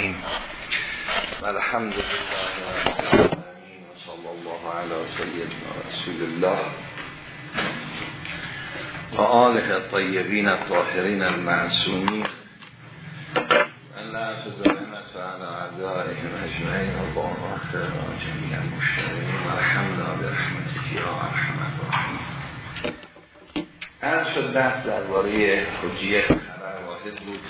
الرحیم الحمد لله و صلی الله علی سیدنا رسول الله و آله الطیبین الطاهرین المعصومین الله تزرمت علی اعدائهم اجمعین و با آخر جمیع المشترین و الحمد برحمتك یا ارحم الراحمین از شد بحث درباره حجیه خبر واحد بود.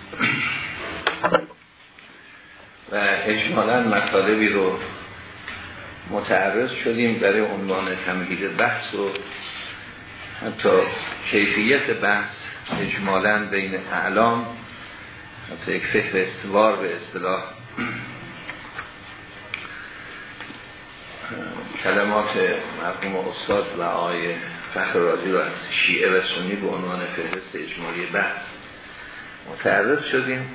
و اجمالا مطالبی رو متعرض شدیم برای عنوان تمهید بحث و حتی کیفیت بحث اجمالا بین اعلام حتی یک فکر استوار به اصطلاح کلمات مرحوم استاد و آقای فخر رازی رو از شیعه و سنی به عنوان فهرست اجمالی بحث متعرض شدیم.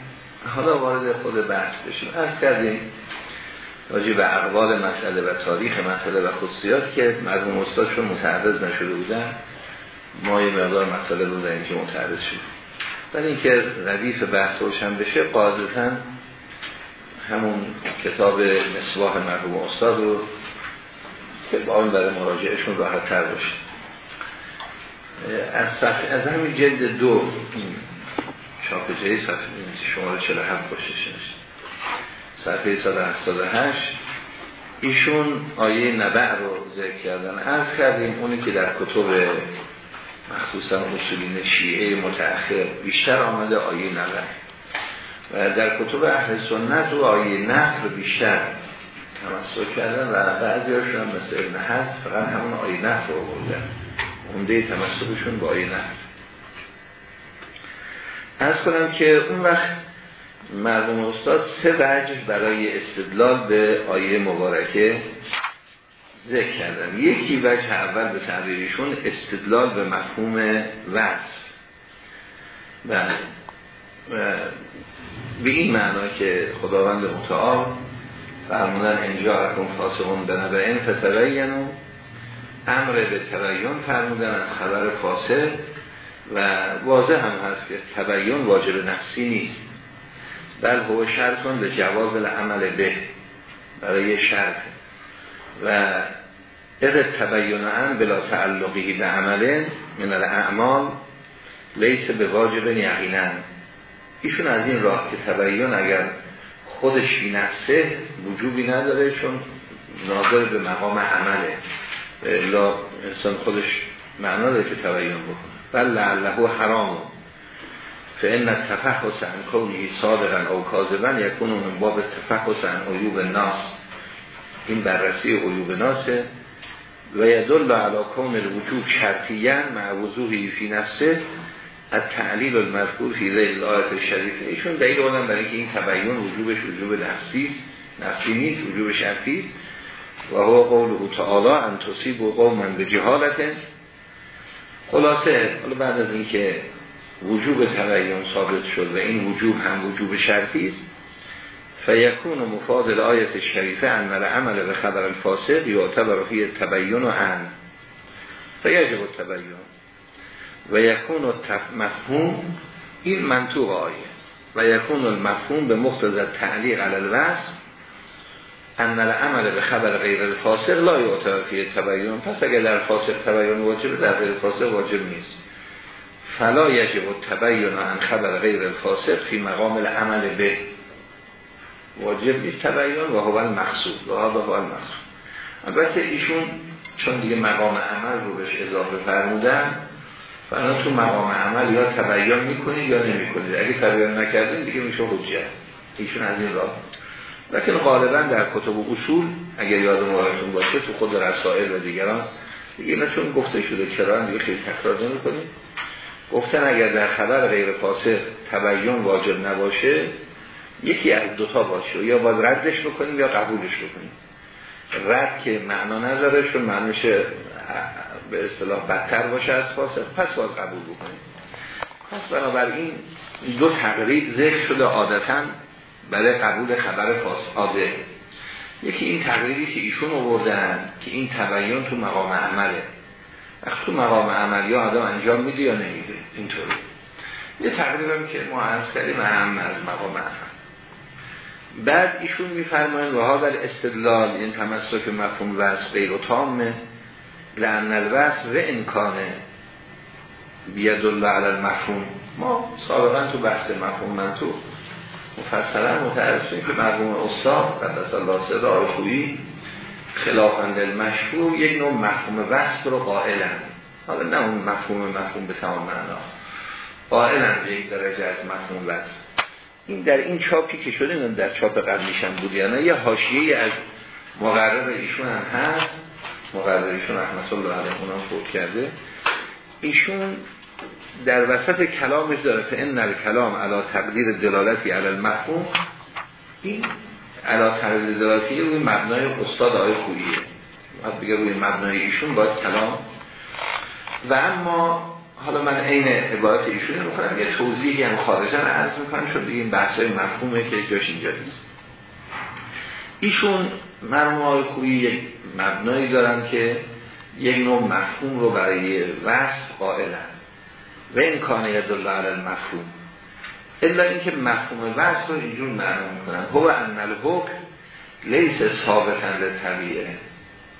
حالا وارد خود بحث بشیم. از کردیم راجع به اقوال مسئله و تاریخ مسئله و خصوصیات که مرحوم استادشون متعرض نشده بودن ما یه مقدار مسئله رو که متعرض شد ولی اینکه ردیف بحث روشن بشه قاعدتا همون کتاب مصباح مرحوم استاد رو که با اون برای مراجعشون راحت تر باشه. از صفحه از همین جلد دو این چاپ جایی صفحه شماره 47 باشه صفحه 178 ایشون آیه نبع رو ذکر کردن. از کردیم اونی که در کتب مخصوصا اصولین شیعه متأخر بیشتر آمده آیه نبع. و در کتب اهل سنت و آیه نفر بیشتر تمسک کردن و بعضی هاشون هم مثل ابن هست فقط همون آیه نفر رو بردن عمده تمسکشون با آیه نفر از کنم که اون وقت مرموم استاد سه وجه برای استدلال به آیه مبارکه ذکر کردن. یکی وجه اول به تعبیرشون استدلال به مفهوم وصف. و به این معنا که خداوند متعال فرمودن انجا اکن فاسقون به نبعین فتبینو امر به تبیین فرمودن از خبر فاسق. و واضح هم هست که تبیین واجب نفسی نیست. بل هو شرطون به جواز العمل به برای شرط. و اذ تبیین هم بلا تعلقی به عمله من الاعمال لیس به واجب یقینا. ایشون از این راه که تبیین اگر خودش نفسه وجوبی نداره چون ناظر به مقام عمله. لا انسان خودش معنا داره که تبیین بکنه. بل لعله حرام. فان التفحص عن کونه صادقا او کاذبا یکون من باب التفحص عن عیوب الناس. این بررسی عیوب ناسه و یدل علی کون الوجوب شرطیا مع وضوحی فی نفسه. از تعلیل المذکور فی ذیل آیت شریفه ایشون دلیل آدم برای که این تبیین وجوبش وجوب نفسی نفسی نیست وجوب شرطی و هو قول تعالی ان تصیب و قومن به جهالته خلاصه حالا بعد از اینکه وجوب تبیین ثابت شد و این وجوب هم وجوب شرطی است فیکون مفاد آیت شریفه ان عمل به خبر الفاسق یعتبر فی تبیین و ان. فیجب التبیین و یکون مفهوم این منطوق آیه. و یکون المفهوم به مقتضى تعلیق علی الوصف ان العمل به خبر غیر الفاسق لا یعتبر فی تبیین پس اگر در فاسق تبیین واجب در غیر فاسق واجب نیست. فلا یجب تبیین عن خبر غیر الفاسق فی مقام العمل به. واجب نیست تبیین و هو المقصود. و هذا هو المقصود. البته ایشون چون دیگه مقام عمل رو بهش اضافه فرمودن فانا تو مقام عمل یا تبیین می‌کنید یا نمی‌کنید. اگه تبیین نکردین دیگه میشه حجت. ایشون از این راه لیکن غالبا در کتب اصول اگر یاد مورتون باشه تو خود رسائل و دیگران دیگه نه چون گفته شده کران دیگه خیلی تکرار نمی کنید گفتن اگر در خبر غیر فاسق تبیین واجب نباشه یکی از دوتا باشه یا باید ردش بکنیم یا قبولش بکنیم. رد که معنا نداره چون معنیش به اصطلاح بدتر باشه از فاسق پس باید قبول بکنیم. پس بنابراین دو تقریب ذکر شده عادتا برای قبول خبر فاسقاده یکی این تقریبی که ایشون آوردن که این تبیین تو مقام عمله. وقت تو مقام عمل یا آدم انجام میده یا نمیده؟ اینطوری. یه تقریبم که ما از کردیم اهم از مقام عمل. بعد ایشون میفرمایند و ها در استدلال این تمسک مفهوم وصف غیر و تامه لعن الوصف و امکانه بیاد الله علی المفهوم. ما سابقا تو بحث مفهوم من تو مفصلا متعرضیم که مرحوم استاد قدس الله صدا خویی خلافند المشهور یک نوع مفهوم وصف رو قائلن. حالا نه اون مفهوم مفهوم به تمام معنا. قائلن یک درجه از مفهوم وصف. این در این چاپی که شده در چاپ قبلیش هم بود یعنی یه حاشیه از مقرر ایشون هم هست. مقرر ایشون رحمت الله علیه اونم فوت کرده. ایشون در وسط کلامش داره که این کلام علا تقدیر دلالتی علی المفهوم این علا تقدیر دلالتی روی مبنای استاد آقای خوییه باید بگه روی مبنای ایشون باید کلام. و اما حالا من عین عبارت ایشون می‌کنم یه توضیحی هم خارجا عرض می‌کنم چون دیگه این بحث مفهومه که جاش اینجا نیست ایشون مرموم آقای خویی یک مبنایی دارن که یک نوع مفهوم رو برای وصف قائلن. و این کانه یدالله علی المفهوم. الا اینکه مفهوم وصف رو اینجور معلوم می‌کنن. هو ان الحکم لیس ثابتن طبیعه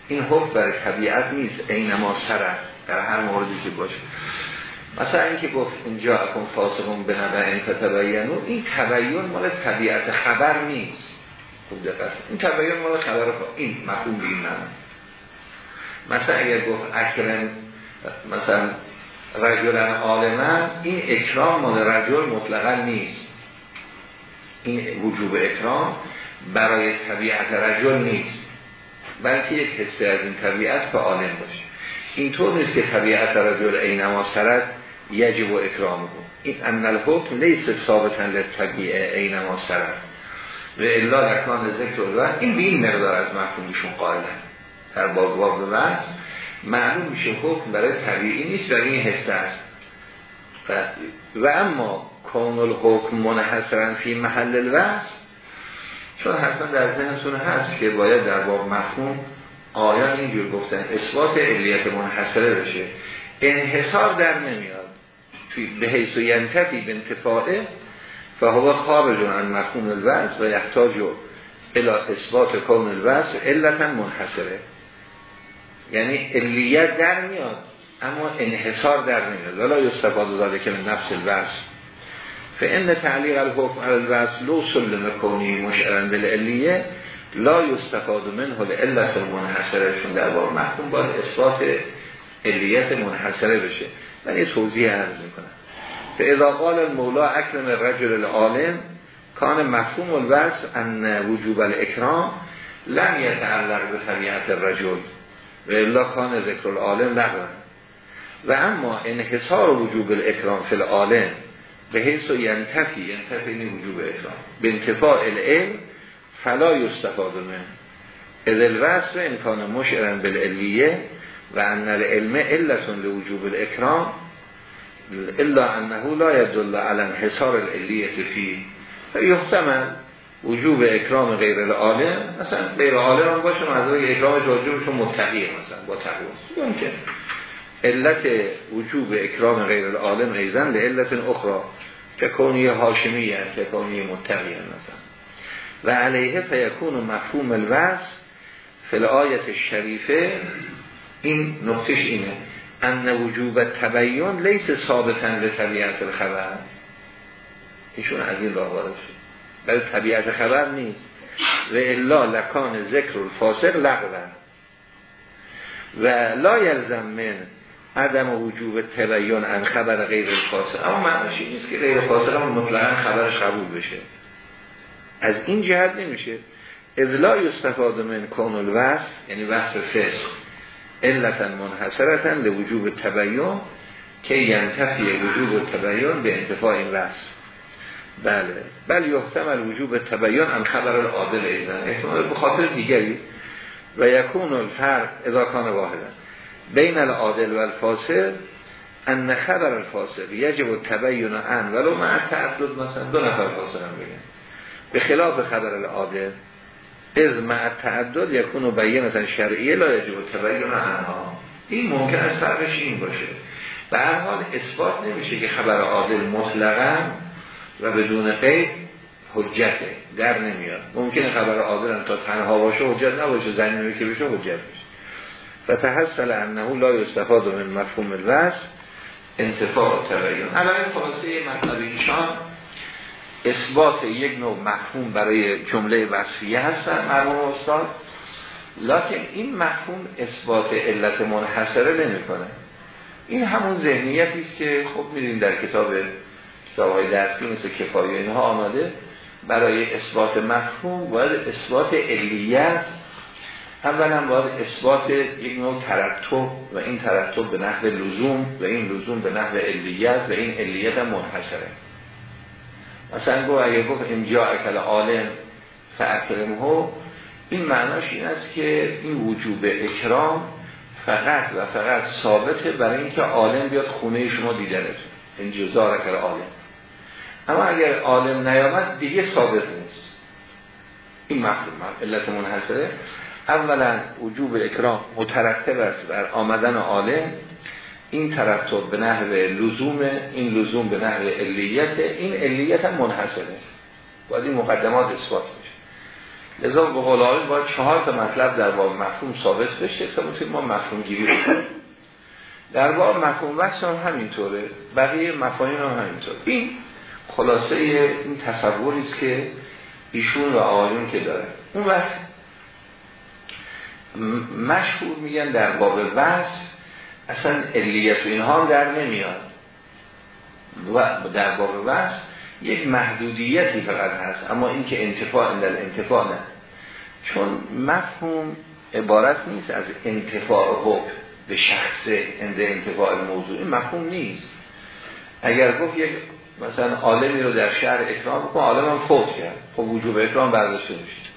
این حکم برای طبیعت نیست. اینما سرد در هر موردی که باشه. مثلا اینکه گفت اینجا اکن فاسقون به نبع این تبینو این تبیین مال طبیعت خبر نیست. خوب دقت. این تبیین مال خبر این مفهوم این مثلا اگر گفت اکرم مثلا رجلن عالمن این اکرام مال رجل مطلقا نیست. این وجوب اکرام برای طبیعت رجل نیست. بلکه یک حسی از این طبیعت که عالم باشه. اینطور نیست که طبیعت رجل اینما سرد یجب و اکرام بود. این ان الحکم لیس ثابتن لطبیعه اینما سرد. و الا لکان ذکر و این به این مقدار از مفهومشون قائلن. در باب باب معلوم میشه حکم برای طبیعی نیست برای این حس است. و اما کون الحکم منحصرا فی محل الوصف چون حتما در ذهنتون هست که باید در باب مفهوم آیان اینجور گفتن اثبات علیت منحصره بشه. انحصار در نمیاد. به حیث و ینتفی به انتفاعه فهو خارج عن مفهوم الوصف و یحتاج الى اثبات کون الوصف علتا منحصره. یعنی علیت در میاد اما انحصار در نمیاد. ولا یستفاد داده که من نفس الوصف فان تعلیق الحکم علی الوصف لو سلم کونی مشعرن بالعلیه لا یستفاد منه لعلت منحصره. چون در باب محکوم باید اثبات علیت منحصره بشه. من یه توضیح عرض می‌کنم. به اذا قال المولا اکرم الرجل العالم کان مفهوم الوصف ان وجوب الاکرام لم یتعلق به طبیعت الرجل. و الا کان ذکر العالم لغوان و اما انحصار وجوب الاکرام فی العالم به حیث و ینتفی ینتفی این وجوب اکرام. به انتفاع العلم فلا یستفاد من از الوصف امکان مشعرن بالعلیه و ان العلم علتون لوجوب الاکرام الا انه لا يدل على انحصار العلیه فی فیحتمل وجوب اکرام غیر العالم مثلا غیر عالم هم باشه معنی اکرامش واجبشون متقیه مثلا با تقوا ممکن. علت وجوب اکرام غیر العالم ایزن لعلت اخرى که کونی هاشمی هست که کونی متقی مثلا. و علیه فیکون مفهوم الوصف فی آیت شریفه این نقطش اینه. ان وجوب تبیین لیس ثابتن لطبیعت الخبر. ایشون از این راه وارد شد. برای طبیعت خبر نیست. و الا لکان ذکر الفاسق لغوه. و لا یلزم من عدم وجوب تبیین ان خبر غیر الفاسق. اما معنیش نیست که غیر فاسق هم مطلقا خبرش قبول بشه. از این جهت نمیشه. اذ لا یستفاد من کون الوصف یعنی وصف فسق علتا منحصرتا لوجوب تبیین که ینتفی وجوب تبیین به انتفاع این وصف. بله. بل یحتمل وجوب تبیین هم خبر العادل ایزن احتمال به خاطر دیگری. و یکون الفرق اذا کان واحدا. بین العادل و الفاسد ان خبر الفاسد یجب تبیین ان ولو مع تعدد مثلا دو نفر فاسد هم بگن. به خلاف خبر العادل از مع تعدد یکون بینتا شرعیه لا یجب تبیین انها این ممکن است فرقش این باشه. به حال اثبات نمیشه که خبر عادل مطلقا و بدون قید حجته در نمیاد. ممکنه خبر عادل تا تنها باشه حجت نباشه زنی که بشه حجت بشه و تحصل انه لا یستفاد من مفهوم الوصف انتفاع تبیین الان خلاصه مطلب ایشان اثبات یک نوع مفهوم برای جمله وصفیه هستن مرموم استاد. لکن این مفهوم اثبات علت منحصره نمی‌کنه. این همون ذهنیتی است که خب می‌دونیم در کتاب کتابهای درسی مثل کفایه اینها آماده برای اثبات مفهوم باید اثبات علیت اولا باید اثبات یک نوع ترتب و این ترتب به نحو لزوم و این لزوم به نحو علیت و این علیت منحصره مثلا گو اگر گفت اینجا اکل عالم ها این معناش این است که این وجوب اکرام فقط و فقط ثابته برای اینکه عالم بیاد خونه شما دیدنتون. این جزا اکل عالم. اما اگر عالم نیامد دیگه ثابت نیست. این مفهوم علت منحصره اولا وجوب اکرام مترتب است بر آمدن عالم. این ترتب به نحو لزوم این لزوم به نحو علیت. این علیت هم منحصره باید این مقدمات اثبات میشه لذا به قول باید چهار تا مطلب در باب مفهوم ثابت بشه. تا می‌تونیم ما مفهوم گیری بکنیم در باب مفهوم وقت هم همینطوره. بقیه مفاهیم هم همینطوره. این خلاصه این تصوری است که ایشون و آقایون که داره. اون وقت مشهور میگن در باب وصف اصلا علیت و اینها در نمیاد. و در باب وصف یک محدودیتی فقط هست اما این که انتفاع در انتفاع نه. چون مفهوم عبارت نیست از انتفاع حکم به شخص اند انتفاع موضوع این مفهوم نیست. اگر گفت یک مثلا عالمی رو در شهر اکرام بکن عالم هم فوت کرد. خب وجوب اکرام برداشته میشه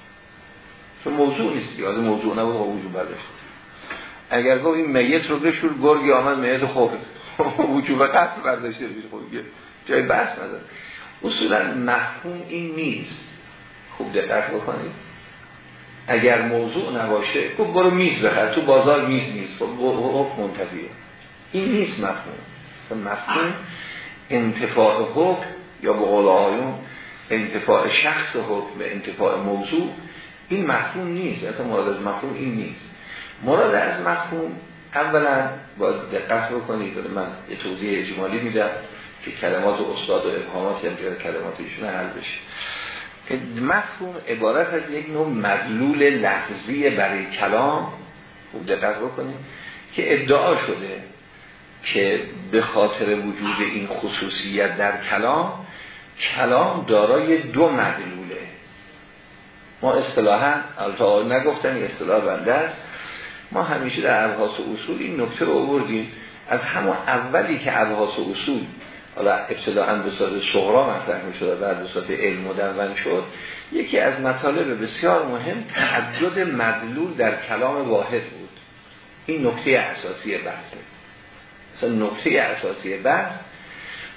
چون موضوع نیست یاد موضوع نبود خب وجوب برداشته. اگر گفت این میت رو بشور گرگی آمد میت خوب. وجوب قصد برداشته میشه. خب جای بحث نداره. اصولا مفهوم این نیست. خوب دقت بکنید. اگر موضوع نباشه خب برو میز بخر. تو بازار میز نیست. خب حکم منتفیه این نیست مفهوم. مفهوم انتفاع حکم یا به قول آیون انتفاع شخص حکم به انتفاع موضوع این مفهوم نیست. اصلا مراد از مفهوم این نیست. مراد از مفهوم اولا باید دقت بکنید من یه توضیح اجمالی میدم که کلمات استاد و ابهامات هم کلمات ایشون حل بشه. مفهوم عبارت از یک نوع مدلول لفظی برای کلام خوب دقت بکنید که ادعا شده که به خاطر وجود این خصوصیت در کلام کلام دارای دو مدلوله. ما اصطلاحا البته نگفتم این اصطلاح بنده است. ما همیشه در ابحاث اصول این نکته رو آوردیم. از همون اولی که ابحاث اصول حالا ابتداعا به صورت شغرا مطرح می شد بعد به صورت علم مدون شد یکی از مطالب بسیار مهم تعدد مدلول در کلام واحد بود. این نکته اساسی بحثه. نکته اساسی بحث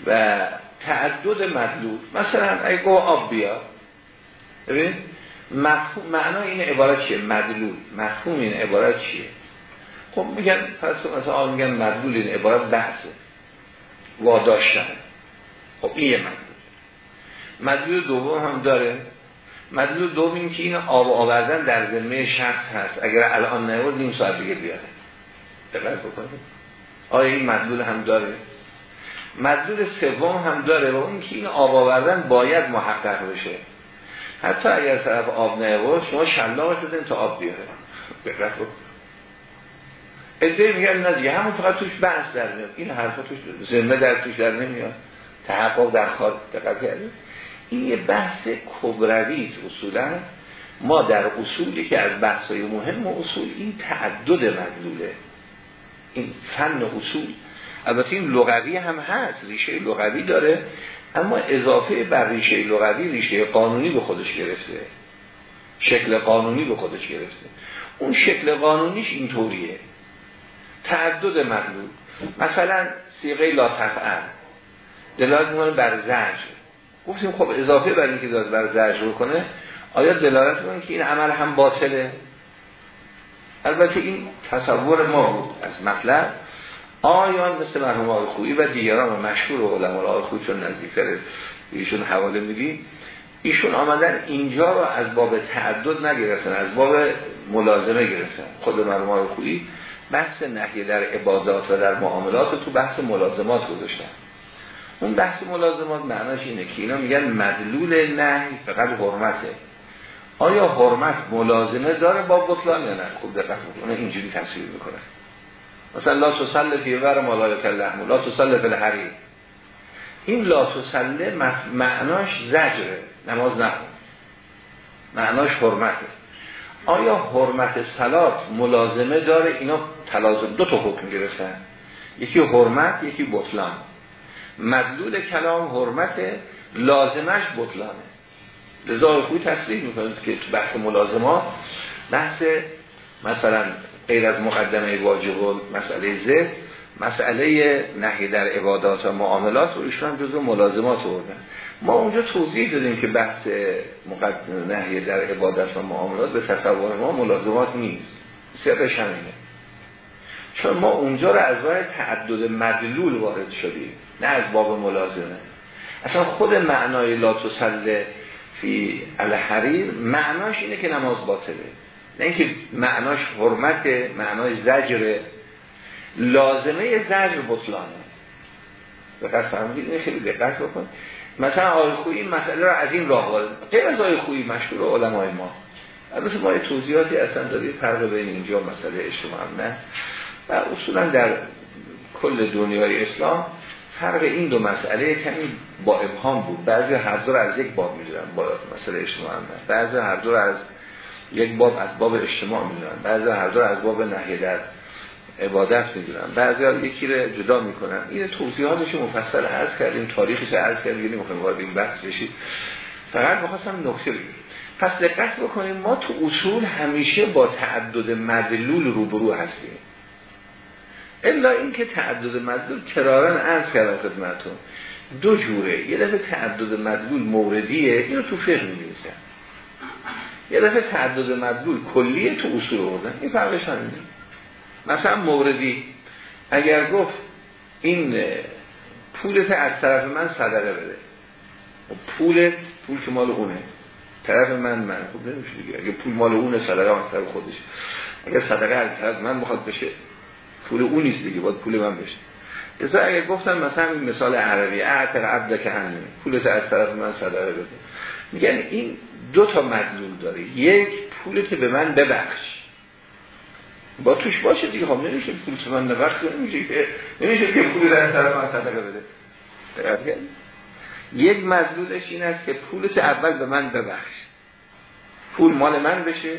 و تعدد مدلول مثلا اگه آب بیا. ببین مفهوم معنا این عبارت چیه؟ مدلول. مفهوم این عبارت چیه؟ خب میگن پس مثلا میگن مدلول این عبارت بحثه. واداشتن. خب این یه مدلول. مدلول دوم هم داره. مدلول دوم این که این آب آوردن در ذمه شخص هست. اگر الان نیورد نیم ساعت دیگه بیاره. دقیق بکنید. آیا این مدلول هم داره؟ مدلول سوم هم داره و اون که این آب آوردن باید محقق بشه. حتی اگر طرف آب نیورد شما شلاق شدن تا آب بیاره. دقت ادعای میگن نه دیگه همون فقط توش بحث در میاد. این حرفا توش ذمه در توش در نمیاد. تحقق در خواهد دقت کردید این یه بحث کبروی است اصولا. ما در اصولی که از بحثای مهم و اصول این تعدد مدلوله. این فن اصول. البته این لغوی هم هست ریشه لغوی داره اما اضافه بر ریشه لغوی ریشه قانونی به خودش گرفته. شکل قانونی به خودش گرفته. اون شکل قانونیش اینطوریه. تعدد مدلول مثلا سیغه لا تفعل. دلالت می‌کنه بر زجر. گفتیم خب اضافه بر اینکه داد بر زجر کنه آیا دلالت می‌کنه که این عمل هم باطله؟ البته این تصور ما بود از مطلب. آیان مثل مرحوم آقای و دیگران و مشهور علماء آقای خویی چون نزدیکتر ایشون حواله میدیم ایشون آمدن اینجا رو از باب تعدد نگرفتن از باب ملازمه گرفتن. خود مرموم خویی بحث نحیه در عبادات و در معاملات تو بحث ملازمات گذاشتن. اون بحث ملازمات معناش اینه که اینا میگن مدلول نهی فقط حرمته. آیا حرمت ملازمه داره با بطلان یا نه؟ خوب دقت کنه اینجوری تصویر می‌کنه. مثلا لا تسل فی ور ملائکه اللحم لا تسل فی الحریر. این لا تسل معناش زجره نماز نخون. معناش حرمته. آیا حرمت سلات ملازمه داره؟ اینا تلازم دو تا حکم گرفتن. یکی حرمت یکی بطلان. مدلول کلام حرمت لازمش بطلانه. لذا خوی تصریح می‌کنید که تو بحث ملازمات بحث مثلا غیر از مقدمه واجب و مسئله زد مسئله نهی در عبادات و معاملات رو ایشون جزو ملازمات بردن ما اونجا توضیح دادیم که بحث مقدمه نهی در عبادات و معاملات به تصور ما ملازمات نیست. سرش همینه. چون ما اونجا رو از راه تعدد مدلول وارد شدیم نه از باب ملازمه. اصلا خود معنای لا فی الحریر معناش اینه که نماز باطله. نه اینکه معناش حرمت معنای زجر لازمه زجر بطلانه. دقت فرمودید اینه خیلی دقت بکن. مثلا آقای خویی این مسئله را از این راه وارد غیر از آقای خویی مشهور علمای ما. البته ما توضیحاتی اصلا داریم فرق بین اینجا مسئله اجتماع نه. و اصولا در کل دنیای اسلام فرق این دو مسئله کمی با ابهام بود. بعضی هر دو از یک باب می‌دونن با مسئله اجتماع نه بعضی هر دو از یک باب از باب اجتماع می‌دونن. بعضی هر دو از باب نهی در عبادت می‌دونن. بعضی یکی رو جدا می‌کنن. این توضیحاتش مفصل عرض کردیم تاریخش عرض کردیم مخواهیم وارد این بحث بشید فقط می‌خواستم نکته بگیم پس دقت بکنیم ما تو اصول همیشه با تعدد مدلول روبرو هستیم. الا اینکه تعدد مدلول کرارن عرض کردم خدمتون دو جوره. یه دفعه تعدد مدلول موردیه اینو تو فقه می‌نویسن. یه دفعه تعدد مدلول کلیه تو اصول آوردن. این فرقش همینه. مثلا موردی. اگر گفت این پولت از طرف من صدقه بده. خب پول پول که مال اونه. طرف من من. خوب نمیشه دیگه. اگه پول مال اونه صدقه من طرف خودش اگر صدقه از طرف من بخواد بشه. پول اون نیست دیگه باید پول من بشه. ازا اگر گفتم مثلا مثال عربی اعتق عبد که همین پولت از طرف من صدقه بده. میگن این دو تا مدلول داره. یک پولت به من ببخش. با توش باشه دیگه خب نمیشه پولت من ببخش نمیشه که نمیشه که پول از طرف من صدقه بده. یک مدلولش این است که پولت اول به من ببخش. پول مال من بشه.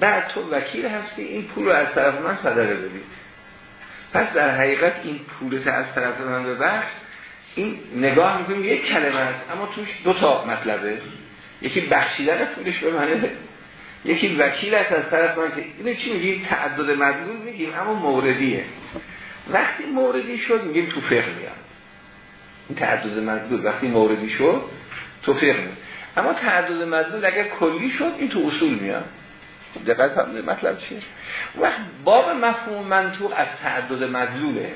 بعد تو وکیل هستی این پول رو از طرف من صدقه بدی. پس در حقیقت این پولت از طرف من به بخش این نگاه می‌کنیم یک کلمه است اما توش دو تا مطلبه. یکی بخشیدن پولش به منه یکی وکیل است از طرف من که اینو چی میگیم تعدد مدلول میگیم اما موردیه. وقتی موردی شد میگیم تو فقه میاد این تعدد مدلول وقتی موردی شد تو فقه میاد اما تعدد مدلول اگر کلی شد این تو اصول میاد. دقت فرمودید مطلب چیه؟ وقت باب مفهوم منطوق از تعدد مدلوله.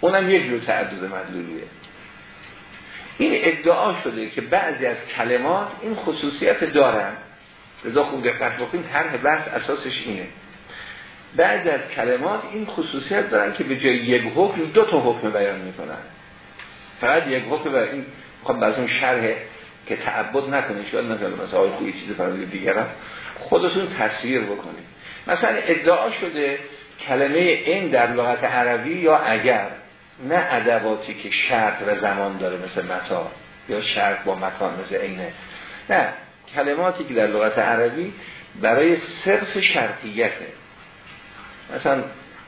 اونم یک جور تعدد مدلولیه. این ادعا شده که بعضی از کلمات این خصوصیت دارن. رضا خوب دقت بکنید طرح بحث اساسش اینه. بعضی از کلمات این خصوصیت دارن که به جای یک حکم دو تا حکم بیان می‌کنن. فقط یک حکم و این خب بعض اون شرح که تعبد نکنه شاید مثلا مثلا آقای خوی چیز فرمود دیگرم. خودتون تصویر بکنید. مثلا ادعا شده کلمه این در لغت عربی یا اگر نه ادواتی که شرط و زمان داره مثل متا یا شرط با مکان مثل اینه نه کلماتی که در لغت عربی برای صرف شرطیته مثلا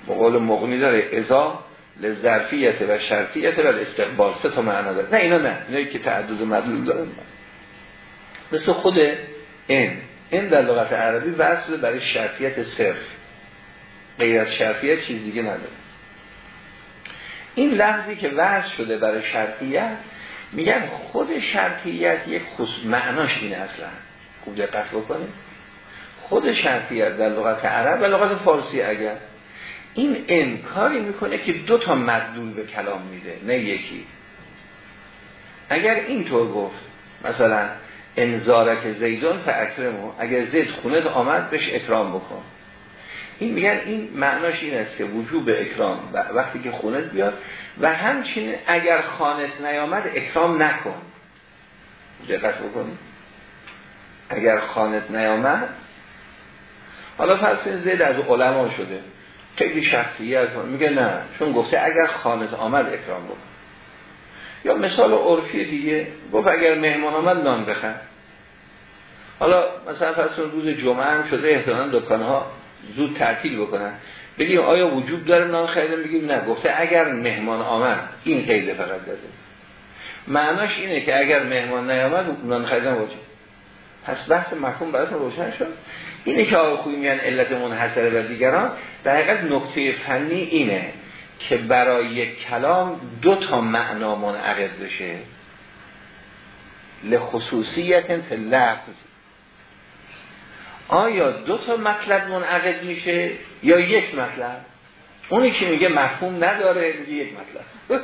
مقال مغنی داره ازا لظرفیت و شرطیت و استقبال سه تا معنا داره. نه اینا نه. اینایی که تعدد مدلول دارن مثل خود این این در لغت عربی وصل برای شرطیت صرف. غیر از شرطیت چیز دیگه نداره. این لحظی که وصل شده برای شرطیت میگن خود شرطیت یک خصوص معناش اینه اصلا. خوب دقت بکنید. خود شرطیت در لغت عرب و لغت فارسی اگر این انکاری می‌کنه که دو تا مدلول به کلام میده نه یکی. اگر اینطور گفت مثلا انذارک زیدان فاکرمو. اگر زید خونت آمد بهش اکرام بکن. این میگن این معناش این است که وجوب اکرام. وقتی که خونت بیاد و همچنین اگر خانت نیامد اکرام نکن. دقت بکنید اگر خانت نیامد حالا فرض زید از علما شده. خیلی از میگه نه. چون گفته اگر خانت آمد اکرام بکن. یا مثال عرفی دیگه. گفت اگر مهمان آمد نان بخر. حالا مثلا فرض روز جمعه هم شده احتمالاً دکانها زود تعطیل بکنن. بگیم آیا وجود داره نان خریدن؟ بگیم نه. گفته اگر مهمان آمد این قیده فقط داده معناش اینه که اگر مهمان نیامد نان خریدن وجود پس بحث مفهوم براتون روشن شد. اینه که آقای خوبی میان علت منحصره و دیگران. در حقیقت نکته فنی اینه. که برای یک کلام دو تا معنا منعقد بشه. لخصوصیت لفظ آیا دو تا مطلب منعقد میشه یا یک مطلب؟ اونی که میگه مفهوم نداره میگه یک مطلب.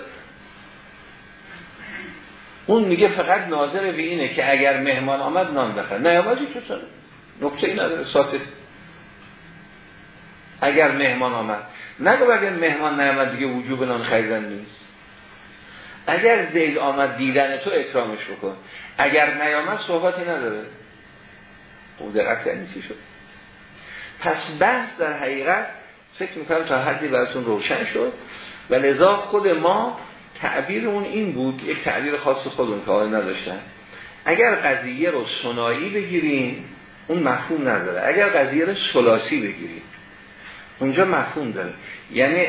اون میگه فقط ناظر به اینه که اگر مهمان آمد نان بخر نیامدی چه نکته ای نداره. ساکت اگر مهمان آمد. نگو اگر مهمان نیامد دیگه وجوب نان خریدن نیست. اگر زید آمد دیدن تو اکرامش بکن. اگر نیامد صحبتی نداره. او دقت نیستی شد؟ پس بحث در حقیقت فکر می‌کنم تا حدی براتون روشن شد. و لذا خود ما تعبیرمون این بود یک تعبیر خاص خودمون که نداشتن. اگر قضیه رو سنایی بگیریم اون مفهوم نداره. اگر قضیه رو سلاسی بگیریم. اونجا مفهوم داره. یعنی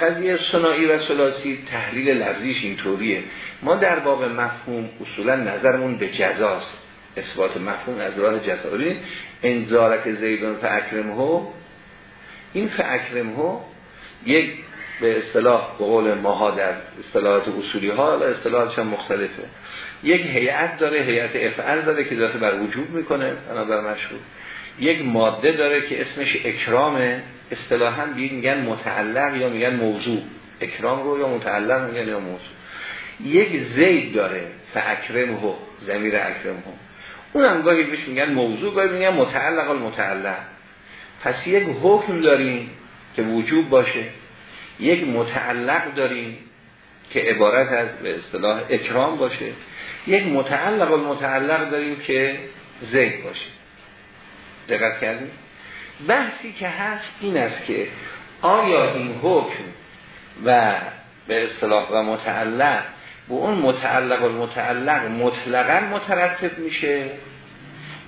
قضیه سنایی و سلاسی تحلیل لفظیش اینطوریه. ما در باب مفهوم اصولا نظرمون به جزاست. اثبات مفهوم از راه جزایی. انذارک زیدون هو این فاکرم هو یک به اصطلاح به قول ماها در اصطلاحات اصولی ها و اصطلاحاتش هم مختلفه. یک هیئت داره هیئت افعل داره که داره بر وجود می‌کنه بنابر مشهور. یک ماده داره که اسمش اکرامه. اصطلاحا میگن متعلق یا میگن موضوع. اکرام رو یا متعلق میگن یا موضوع. یک زید داره فاکرم هو زمیر اکرم هو اونم گاهی بهش میگن موضوع گاهی میگن متعلق المتعلق. پس یک حکم داریم که وجوب باشه. یک متعلق داریم که عبارت از به اصطلاح اکرام باشه. یک متعلق المتعلق داریم که زید باشه. دقت کردیم؟ بحثی که هست این است که آیا این حکم و به اصطلاح و متعلق به اون متعلق و متعلق مطلقا مترتب میشه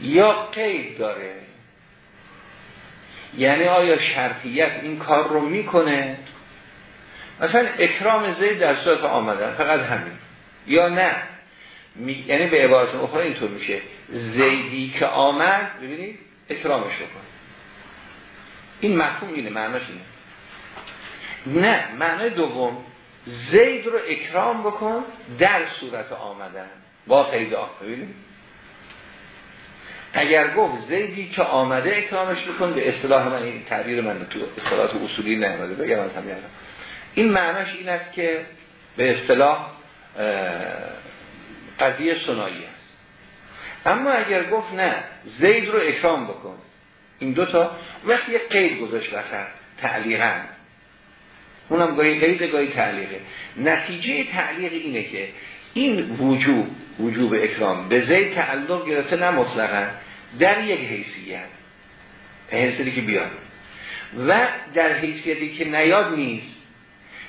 یا قید داره؟ یعنی آیا شرطیت این کار رو می‌کنه؟ مثلا اکرام زید در صورت آمدن فقط همین. یا نه؟ یعنی به عبارت اخرى اینطور میشه. زیدی که آمد ببینید اکرامش بکن این مفهوم اینه معناش اینه. نه معنی دوم زید رو اکرام بکن در صورت آمدن. با قیدا ببینید اگر گفت زیدی که آمده اکرامش بکن به اصطلاح من این تعبیر من تو اصطلاحات اصولی نمیده بگم از همین این معناش این است که به اصطلاح قضیه سنایی است. اما اگر گفت نه زید رو اکرام بکن. این دوتا وقتی یک قید گذاشت وسط تعلیقا اونم گاهی قید گاهی تعلیقه نتیجه تعلیق اینه که این وجوب وجوب اکرام به زید تعلق گرفته نه مطلقا در یک حیثیت. حیثیتی که بیاد. و در حیثیتی که نیاد نیست.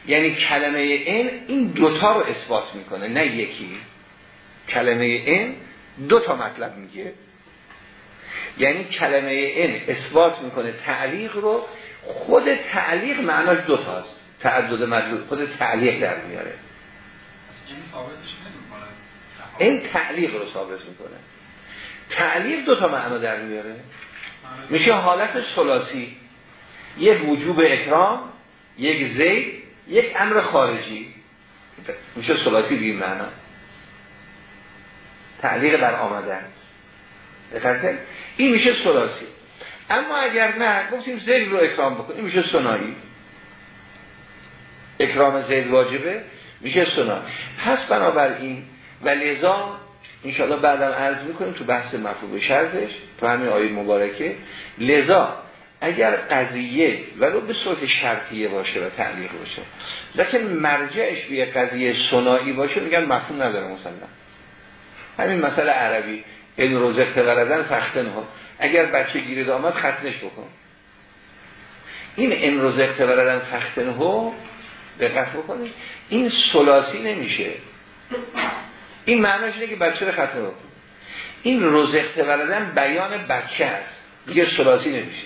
یعنی کلمه این این دوتا رو اثبات می‌کنه نه یکی. کلمه این دو تا مطلب میگه. یعنی کلمه این اثبات می‌کنه تعلیق رو خود تعلیق معناش دو تاست تعدد مدلول خود تعلیق در میاره. این تعلیق رو ثابت می‌کنه. تعلیق دو تا معنا در میاره. میشه حالت سلاسی یک وجوب اکرام یک زید یک امر خارجی. میشه سلاسی بیم معنا. تعلیق در آمدن. این میشه سلاسی اما اگر نه گفتیم زید رو اکرام بکنیم میشه سنایی اکرام زید واجبه میشه سنا پس بنابراین و لذا انشاءالله بعدم عرض می‌کنیم تو بحث مفهوم شرطش تو همین آیه مبارکه. لذا اگر قضیه ولو به صورت شرطیه باشه و تعلیق باشه لکن مرجعش به قضیه سنایی باشه میگن مفهوم نداره مثلا همین مسئله عربی. این روزه وردن فختن ها اگر بچه گیرید آمد ختنش بکن. این این روزه وردن فختن ها دقت بکنید. این سلاسی نمیشه. این معناش اینه که بچه رو ختنه بکن. این روزه ولدن بیان بچه است. دیگه سلاسی نمیشه.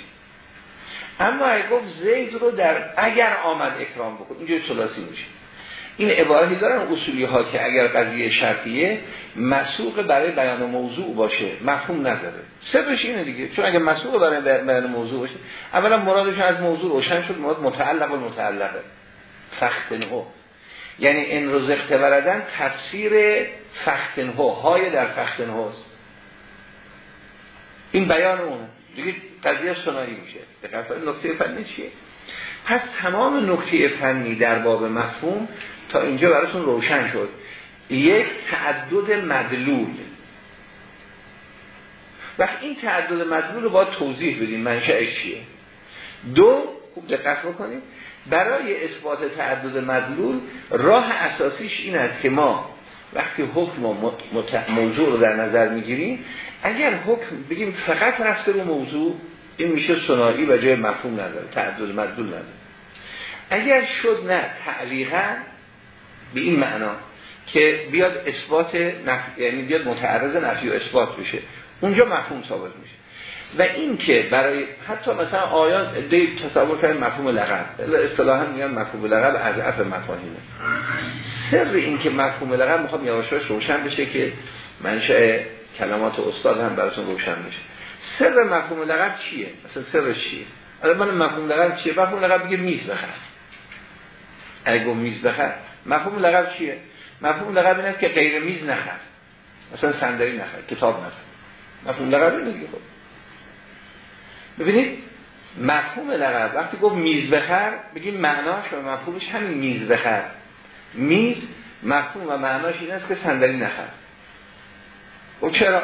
اما اگه گفت زید رو در اگر آمد اکرام بکن اینجا سلاسی میشه. این عبارتی دارن اصولی ها که اگر قضیه شرطیه مسوق برای بیان موضوع باشه. مفهوم نداره. سرش اینه دیگه. چون اگر مسوق برای بیان موضوع باشه اولا مرادش از موضوع روشن شد مراد متعلق و متعلقه. فختنهو یعنی این روز اختبردن تفسیر فختنهو های در فختنهو این بیان اونه. دیگه قضیه سنایی میشه. دقیقا. نکته فنی چیه؟ پس تمام نکته فنی در باب مفهوم تا اینجا براتون روشن شد. یک تعدد مدلول. وقت این تعدد مدلول رو باید توضیح بدیم منشأش چیه. دو خوب دقت بکنید برای اثبات تعدد مدلول راه اساسیش این است که ما وقتی حکم و موضوع رو در نظر می‌گیریم اگر حکم بگیم فقط رفته رو موضوع این میشه سنایی و جای مفهوم نداره تعدد مدلول نداره. اگر شد نه تعلیقا به این معنا که بیاد اثبات نفی یعنی بیاد متعرض نفی و اثبات بشه. اونجا مفهوم ثابت میشه. و این که برای حتی مثلا آیان دی تصور کردن مفهوم لغت. اصطلاحا میگن مفهوم لغت از اف مفاهیمه. سر این که مفهوم لغت می‌خوام یواش روشن بشه که منشأ کلمات استاد هم براتون روشن بشه سر مفهوم لغت چیه؟ مثلا سرش چیه؟ الان من مفهوم لغت چیه؟ مفهوم لغت بگه میز بخر. اگه میز بخر مفهوم لغت چیه؟ مفهوم لغت این است که غیر میز نخر. مثلا صندلی نخر کتاب نخر. مفهوم لغت اینه دیگه خب. ببینید مفهوم لغت وقتی گفت میز بخر بگیم معناش و مفهومش همین میز بخر. میز مفهوم و معناش این است که صندلی نخر. و خب چرا؟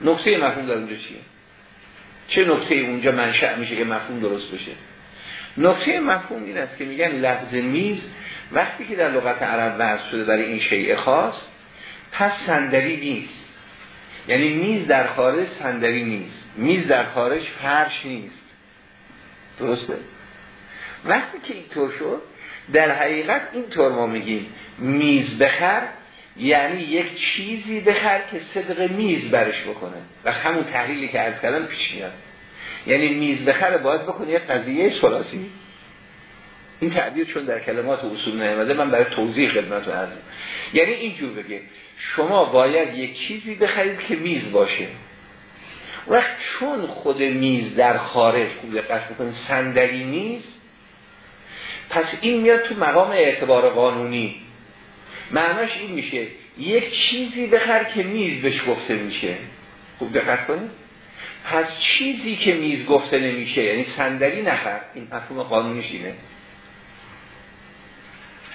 نقطه مفهوم در اونجا چیه؟ چه نقطه اونجا منشأ میشه که مفهوم درست بشه؟ نقطه مفهوم این است که میگن لفظ میز وقتی که در لغت عرب وضع شده برای این شیء خاص پس صندلی نیست. یعنی میز در خارج صندلی نیست. میز در خارج فرش نیست. درسته؟ وقتی که اینطور شد در حقیقت اینطور ما میگیم. میز بخر یعنی یک چیزی بخر که صدق میز برش بکنه. و همون تحلیلی که از کردم پیش میاد. یعنی میز بخر باید بکنه یک قضیه سلاسی. این تعبیر چون در کلمات اصول نمیده من برای توضیح خدمت رو عرض یعنی اینجور بگه شما باید یک چیزی بخرید که میز باشه. وقت چون خود میز در خارج خوب دقت بکنید صندلی نیست پس این میاد تو مقام اعتبار قانونی. معناش این میشه یک چیزی بخر که میز بهش گفته میشه. خوب دقت کنید. پس چیزی که میز گفته نمیشه یعنی صندلی نخر این مفهوم قانونیش اینه.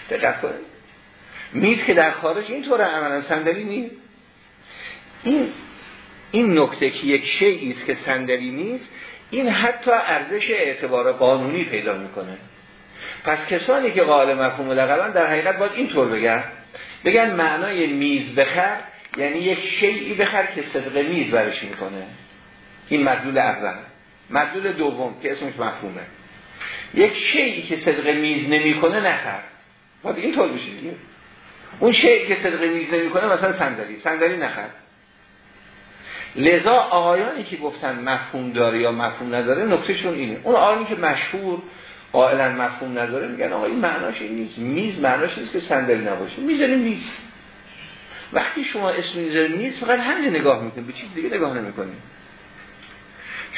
دقت کنید. میز که در خارج اینطور عملا صندلی نیست. این این نکته که یک شیعی است که صندلی نیست این حتی ارزش اعتبار قانونی پیدا می‌کنه. پس کسانی که قائل مفهوم لقبن در حقیقت باید اینطور بگن. بگن معنای میز بخر یعنی یک شیعی بخر که صدق میز برش می‌کنه. این مدلول اول. مدلول دوم که اسمش مفهومه. یک شیعی که صدق میز نمی‌کنه نخر. باید اینطور بشه اون شیعی که صدق میز نمی‌کنه مثلا صندلی. صندلی نخر. لذا آقایانی که گفتن مفهوم داره یا مفهوم نداره نکتهشون اینه. اون آقایانی که مشهور قائلا مفهوم نداره میگن آقا این معناش این نیست. میز معناش نیست که صندلی نباشه. می‌ذاریم میز. وقتی شما اسم می‌ذاریم میز فقط همین نگاه می‌کنید. به چیز دیگه نگاه نمی‌کنید.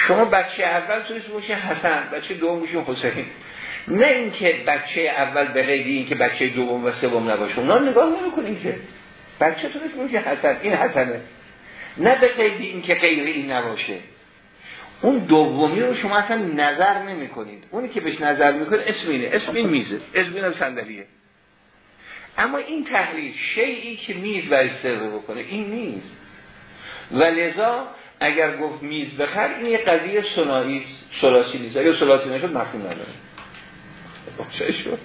شما بچه اول توش باشه حسن بچه دوم باشه حسین. نه اینکه بچه اول به غیر این که بچه دوم و سوم نباشه اونا نگاه نمی‌کنید که. بچه توش باشه حسن این حسنه. نه به قیدی این که غیر این نباشه. اون دومی رو شما اصلا نظر نمی کنید اونی که بهش نظر می‌کنه اسم اینه اسم این میزه. اسم اینم صندلیه. اما این تحلیل شیعی که میز برای سر بکنه این نیست. و لذا اگر گفت میز بخر این یه قضیه سنایی سلاسی نیست. اگر سلاسی نشد مفهوم نداره. شد.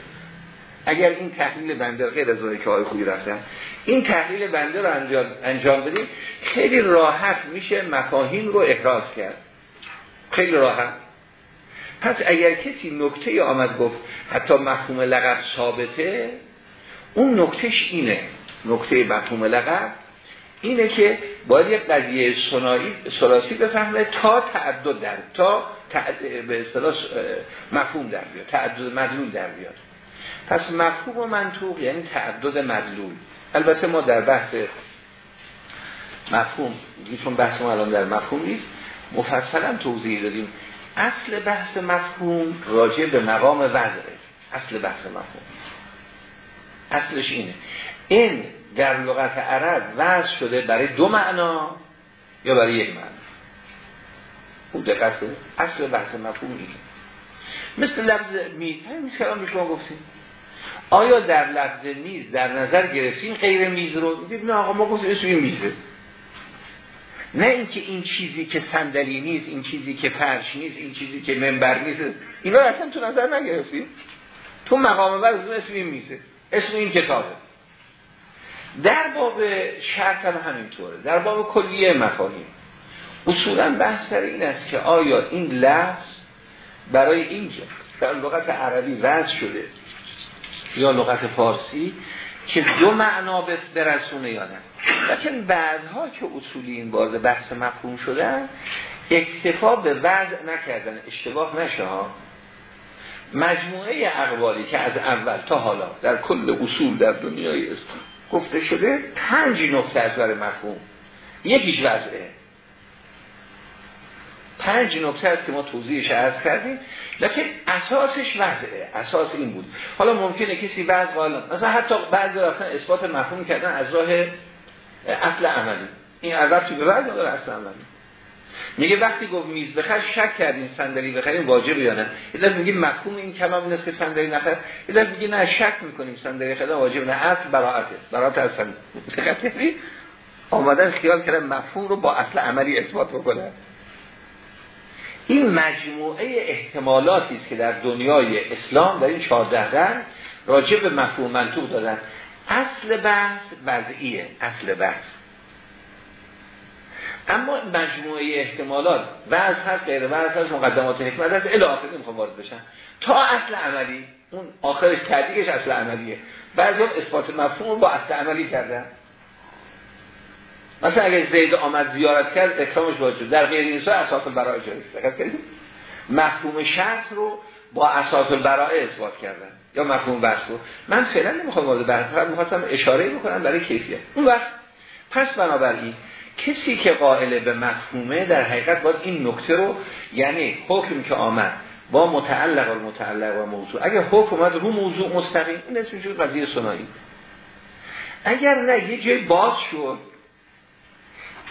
اگر این تحلیل بنده غیر از که های خوبی رفتن این تحلیل بنده رو انجام, بدیم خیلی راحت میشه مفاهیم رو احراز کرد. خیلی راحت. پس اگر کسی نکته آمد گفت حتی مفهوم لغت ثابته اون نکتهش اینه. نکته مفهوم لغت اینه که باید یک قضیه سلاسی بفهمه تا تعدد در تا به اصطلاح مفهوم در بیاد تعدد مدلول در بیاد. پس مفهوم و منطوق یعنی تعدد مدلول البته ما در بحث مفهوم چون بحث ما الان در مفهوم نیست مفصلا توضیح دادیم. اصل بحث مفهوم راجع به مقام وضعه اصل بحث مفهوم. اصلش اینه. این در لغت عرب وضع شده برای دو معنا یا برای یک معنا؟ خوب دقت اصل بحث مفهوم اینه. مثل لفظ میز همین کلام به شما گفتیم. آیا در لفظ میز در نظر گرفتیم غیر میز رو؟ میگیم آقا ما گفتیم اسم میزه. نه اینکه این چیزی که صندلی نیست این چیزی که فرش نیست این چیزی که منبر نیست. اینا اصلا تو نظر نگرفتیم تو مقام بعد اسم این میزه. اسم این کتابه. در باب شرط هم همینطوره. در باب کلیه مفاهیم. اصولا بحث سر این است که آیا این لفظ برای اینجا در لغت عربی وضع شده یا لغت فارسی که دو معنا برسونه یا نه. لیکن بعدها که اصولی این وارد بحث مفهوم شدن اکتفا به وضع نکردن. اشتباه نشه ها. مجموعه اقوالی که از اول تا حالا در کل اصول در دنیای اسلام گفته شده پنج نکته از مفهوم. یکیش وضعه. پنج نکته است که ما توضیحش عرض کردیم. لیکن اساسش وضعه. اساس این بود. حالا ممکنه کسی بعض قال مثلا حتی بعضی رفتن اثبات مفهوم کردن از راه اصل عملی. این توی به بعض اصل عملی. میگه وقتی گفت میز بخر شک کردین صندلی بخریم واجب یا نه. یه میگه مفهوم این کلام این که صندلی نخر یه میگه نه شک می‌کنیم صندلی خرید واجب نه. اصل براعت از صندلی. آمدن خیال کردن مفهوم رو با اصل عملی اثبات بکنه این مجموعه احتمالاتی است که در دنیای اسلام در این 14 قرن راجع به مفهوم منطوق دادن. اصل بحث وضعیه اصل بحث. اما مجموعه احتمالات وضع هست غیر وضع هست مقدمات حکمت هست الی آخر نمی‌خوام وارد بشن تا اصل عملی اون آخرش تدیگش اصل عملیه. بعضی اثبات مفهوم با اصل عملی کردن. مثلا اگر زید آمد زیارت کرد اکرامش واجب در غیر این اساس البراء جاری مفهوم شرط رو با اساس البراء اثبات کردن. یا مفهوم بحث رو. من فعلا نمی‌خوام وارد بحث فقط می‌خواستم اشاره بکنم برای کیفیت. اون وقت پس بنابراین کسی که قائل به مفهومه در حقیقت باید این نکته رو یعنی حکم که آمد با متعلق و متعلق و موضوع. اگر حکم اومد رو موضوع مستقیم این اسمش قضیه سنایی اگر نه یه جای باز شد.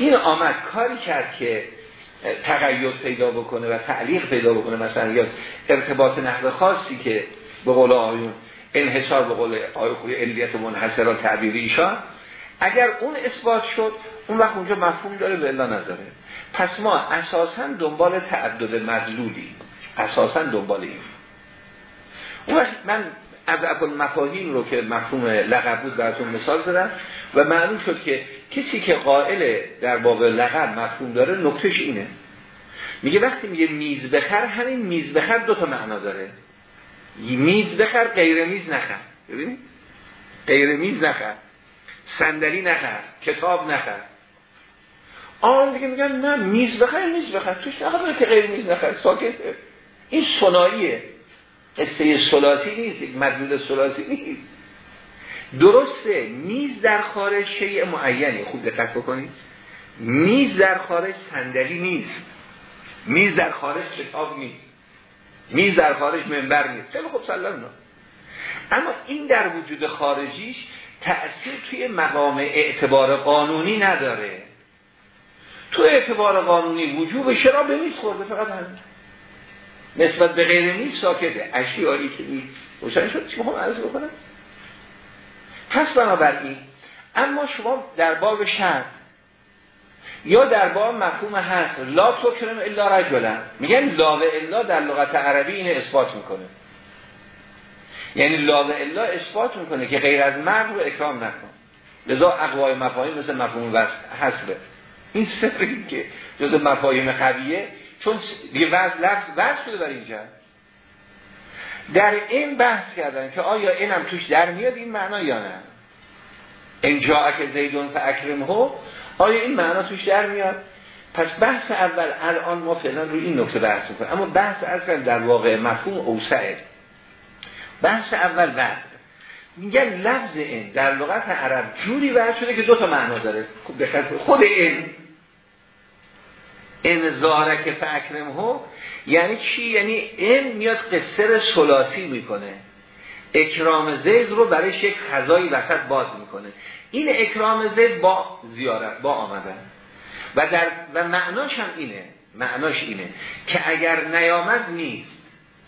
این آمد کاری کرد که تقیید پیدا بکنه و تعلیق پیدا بکنه مثلا یا ارتباط نحو خاصی که به قول آیون انحصار به قول آیون علیت منحصر تعبیر ایشان اگر اون اثبات شد اون وقت اونجا مفهوم داره به الا نداره پس ما اساسا دنبال تعدد مدلولی اساسا دنبال این. اون من از اول مفاهیم رو که مفهوم لقب بود براتون مثال زدم و معلوم شد که کسی که قائل در باب لقب مفهوم داره نکتش اینه. میگه وقتی میگه میز بخر همین میز بخر دو تا معنا داره. میز بخر غیر میز نخر. ببینید؟ غیر میز نخر. صندلی نخر. کتاب نخر. آن دیگه میگن نه میز بخر میز بخر. توش نخواهد که غیر میز نخر. ساکت این سناییه. قصه سلاسی نیست. مدلول سلاسی نیست. درسته میز در خارج شیء معینی. خوب دقت بکنید. میز در خارج صندلی نیست. میز در خارج کتاب نیست. میز در خارج منبر نیست. خیلی خوب سلام اما این در وجود خارجیش تأثیر توی مقام اعتبار قانونی نداره. تو اعتبار قانونی وجوب شرا به میز خورده فقط همین. نسبت به غیر میز ساکته. اشیاری که نیست. روشن شد؟ چی مهم عرض بکنم؟ پس بنابراین اما شما در باب شرط یا در باب مفهوم هست لا تکرم الا رجلا. میگن لا و الا در لغت عربی این اثبات می‌کنه. یعنی لا و الا اثبات می‌کنه که غیر از مرد رو اکرام نکن. لذا اقوای مفاهیم مثل مفهوم وصل حسبه این سری که جز مفاهیم قویه چون دیگه وضع لفظ وضع شده بر اینجا. در این بحث کردن که آیا اینم توش در میاد این معنا یا نه؟ انجا که زیدون فاکرم هو آیا این معنا توش در میاد؟ پس بحث اول الان ما فعلا روی این نکته بحث می‌کنیم. اما بحث اصلا در واقع مفهوم اوسعه. بحث اول وضع میگن لفظ این در لغت عرب جوری وضع شده که دو تا معنا داره. خود این انذارک فاکرم هو یعنی چی؟ یعنی این میاد قصر سلاسی می‌کنه. اکرام زید رو برای یک خضایی وسط باز می‌کنه. این اکرام زید با زیارت با آمدن. و, در و معناش هم اینه معناش اینه که اگر نیامد نیست.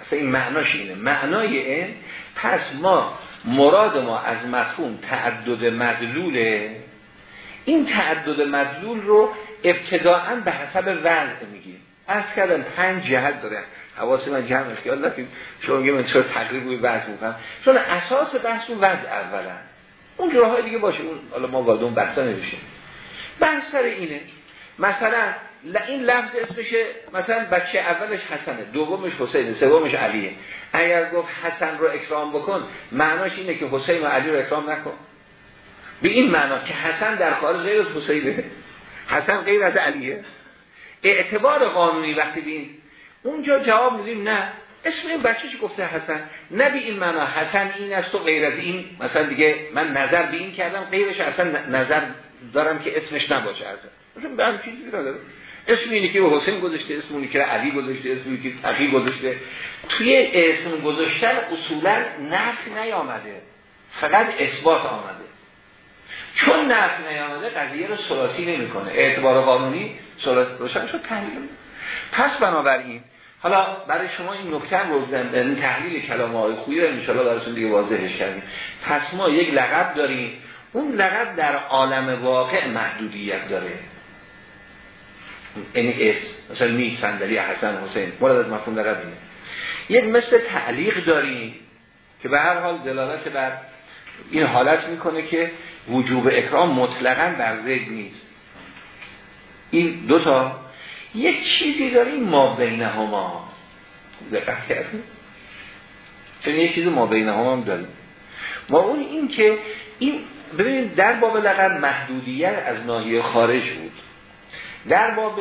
اصلا این معناش اینه. معنای این پس ما مراد ما از مفهوم تعدد مدلوله. این تعدد مدلول رو ابتداعا به حسب وضع میگیم. از کردن پنج جهت داره. حواس من جمع خیال داریم شما میگه من چرا تقریب روی وضع می‌کنم. چون اساس بحث اون وضع اولا. اون راه دیگه باشه. اون حالا ما وارد اون بحثا نمیشیم. بحث سر اینه. مثلا این لفظ اسمشه مثلا بچه اولش حسنه. دومش حسینه. سومش علیه. اگر گفت حسن رو اکرام بکن معناش اینه که حسین و علی رو اکرام نکن. به این معنا که حسن در خارج غیر از حسینه. حسن غیر از علیه. اعتبار قانونی وقتی بین اونجا جواب میدیم نه. اسم این بچه چی گفته حسن؟ نه به این معنا حسن این است و غیر از این. مثلا دیگه من نظر به این کردم غیرش اصلا نظر دارم که اسمش نباشه اصلا به هم چیزی نداره. اسم اینی که حسین گذاشته اسم اونی که علی گذاشته اسم اونی که تقی گذاشته. توی اسم گذاشتن اصولا نفی نیامده. فقط اثبات آمده. چون نفی نیامده قضیه رو سلاسی نمی‌کنه. اعتبار قانونی سلاسی روشن شد تحلیل پس بنابراین حالا برای شما این نکته هم این تحلیل کلام های خویی رو انشاءالله براتون دیگه واضحش کردیم. پس ما یک لقب داریم. اون لقب در عالم واقع محدودیت داره. یعنی اسم مثلا می صندلی حسن حسین. مراد از مفهوم لقب اینه. یک مثل تعلیق داریم که به هر حال دلالت بر این حالت می‌کنه که وجوب اکرام مطلقا بر زید نیست. این دوتا یک چیزی داریم ما بینه هما دقت کردیم چون یک چیز ما بینه هما هم داریم. ما اون این که این ببینید در باب لقب محدودیت از ناحیه خارج بود. در باب